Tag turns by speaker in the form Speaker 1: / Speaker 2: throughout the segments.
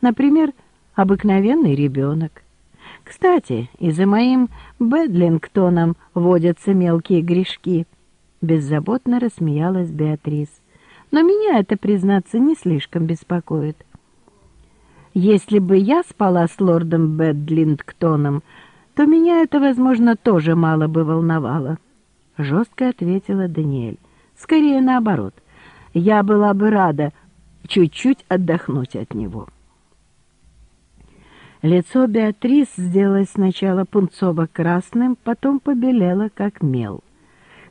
Speaker 1: Например, обыкновенный ребенок. Кстати, и за моим Бедлингтоном водятся мелкие грешки. Беззаботно рассмеялась Беатрис. Но меня это, признаться, не слишком беспокоит. Если бы я спала с лордом Бедлингтоном, то меня это, возможно, тоже мало бы волновало. Жестко ответила Даниэль. Скорее наоборот. Я была бы рада чуть-чуть отдохнуть от него. Лицо Беатрис сделалось сначала пунцово-красным, потом побелело, как мел.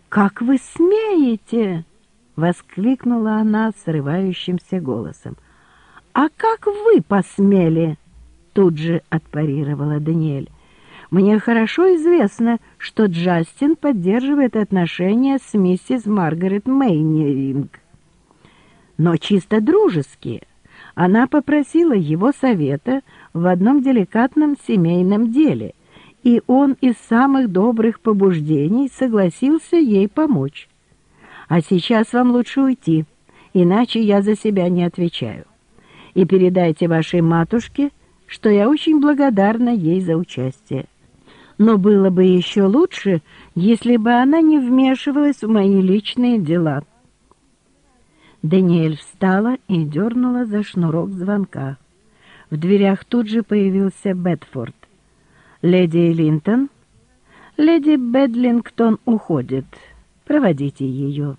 Speaker 1: «Как вы смеете!» — воскликнула она срывающимся голосом. «А как вы посмели?» — тут же отпарировала Даниэль. «Мне хорошо известно, что Джастин поддерживает отношения с миссис Маргарет Мейнеринг. Но чисто дружеские. Она попросила его совета в одном деликатном семейном деле, и он из самых добрых побуждений согласился ей помочь. А сейчас вам лучше уйти, иначе я за себя не отвечаю. И передайте вашей матушке, что я очень благодарна ей за участие. Но было бы еще лучше, если бы она не вмешивалась в мои личные дела». Даниэль встала и дернула за шнурок звонка. В дверях тут же появился Бетфорд. «Леди Линтон?» «Леди Бедлингтон уходит. Проводите ее».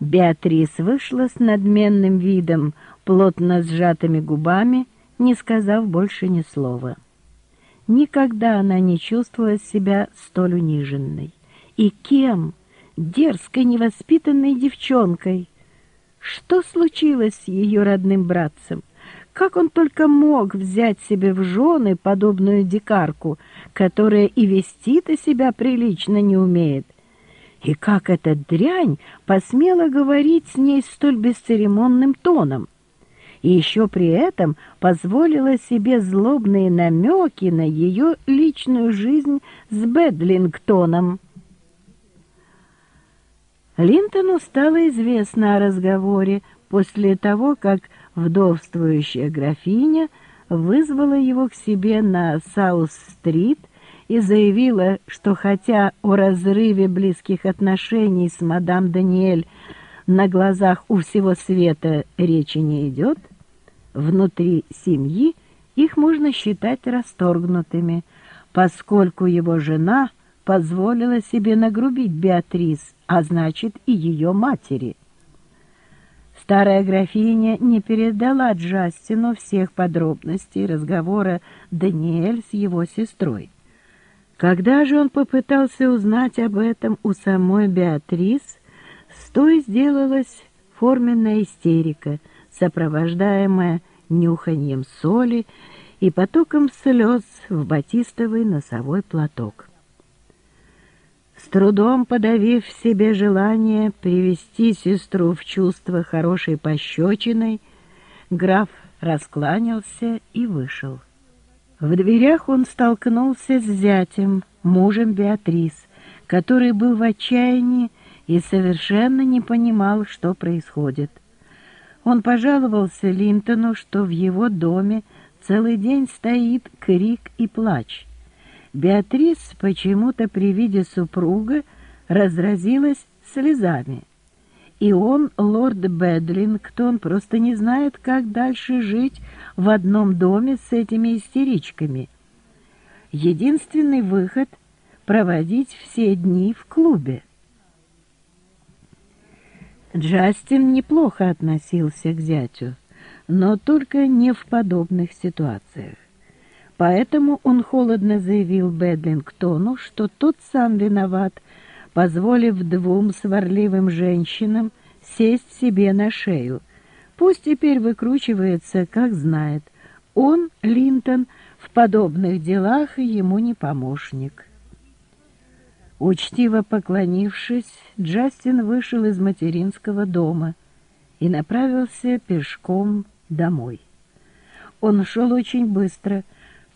Speaker 1: Беатрис вышла с надменным видом, плотно сжатыми губами, не сказав больше ни слова. Никогда она не чувствовала себя столь униженной. И кем? Дерзкой, невоспитанной девчонкой. Что случилось с ее родным братцем? Как он только мог взять себе в жены подобную дикарку, которая и вести-то себя прилично не умеет? И как эта дрянь посмела говорить с ней столь бесцеремонным тоном? И еще при этом позволила себе злобные намеки на ее личную жизнь с Бедлингтоном. Линтону стало известно о разговоре после того, как вдовствующая графиня вызвала его к себе на Саус-стрит и заявила, что хотя о разрыве близких отношений с мадам Даниэль на глазах у всего света речи не идет, внутри семьи их можно считать расторгнутыми, поскольку его жена позволила себе нагрубить Беатрис, а значит и ее матери. Старая графиня не передала Джастину всех подробностей разговора Даниэль с его сестрой. Когда же он попытался узнать об этом у самой Беатрис, с той сделалась форменная истерика, сопровождаемая нюханием соли и потоком слез в батистовый носовой платок. Трудом подавив в себе желание привести сестру в чувство хорошей пощечиной, граф раскланялся и вышел. В дверях он столкнулся с зятем, мужем Беатрис, который был в отчаянии и совершенно не понимал, что происходит. Он пожаловался Линтону, что в его доме целый день стоит крик и плач. Беатрис почему-то при виде супруга разразилась слезами. И он, лорд Бедлингтон, просто не знает, как дальше жить в одном доме с этими истеричками. Единственный выход — проводить все дни в клубе. Джастин неплохо относился к зятю, но только не в подобных ситуациях. Поэтому он холодно заявил Бедлингтону, что тот сам виноват, позволив двум сварливым женщинам сесть себе на шею. Пусть теперь выкручивается, как знает. Он, Линтон, в подобных делах ему не помощник. Учтиво поклонившись, Джастин вышел из материнского дома и направился пешком домой. Он шел очень быстро,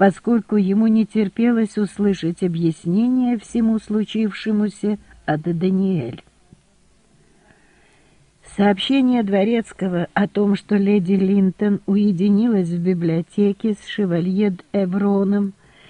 Speaker 1: поскольку ему не терпелось услышать объяснение всему случившемуся от Даниэль. Сообщение Дворецкого о том, что леди Линтон уединилась в библиотеке с шевалье Эвроном,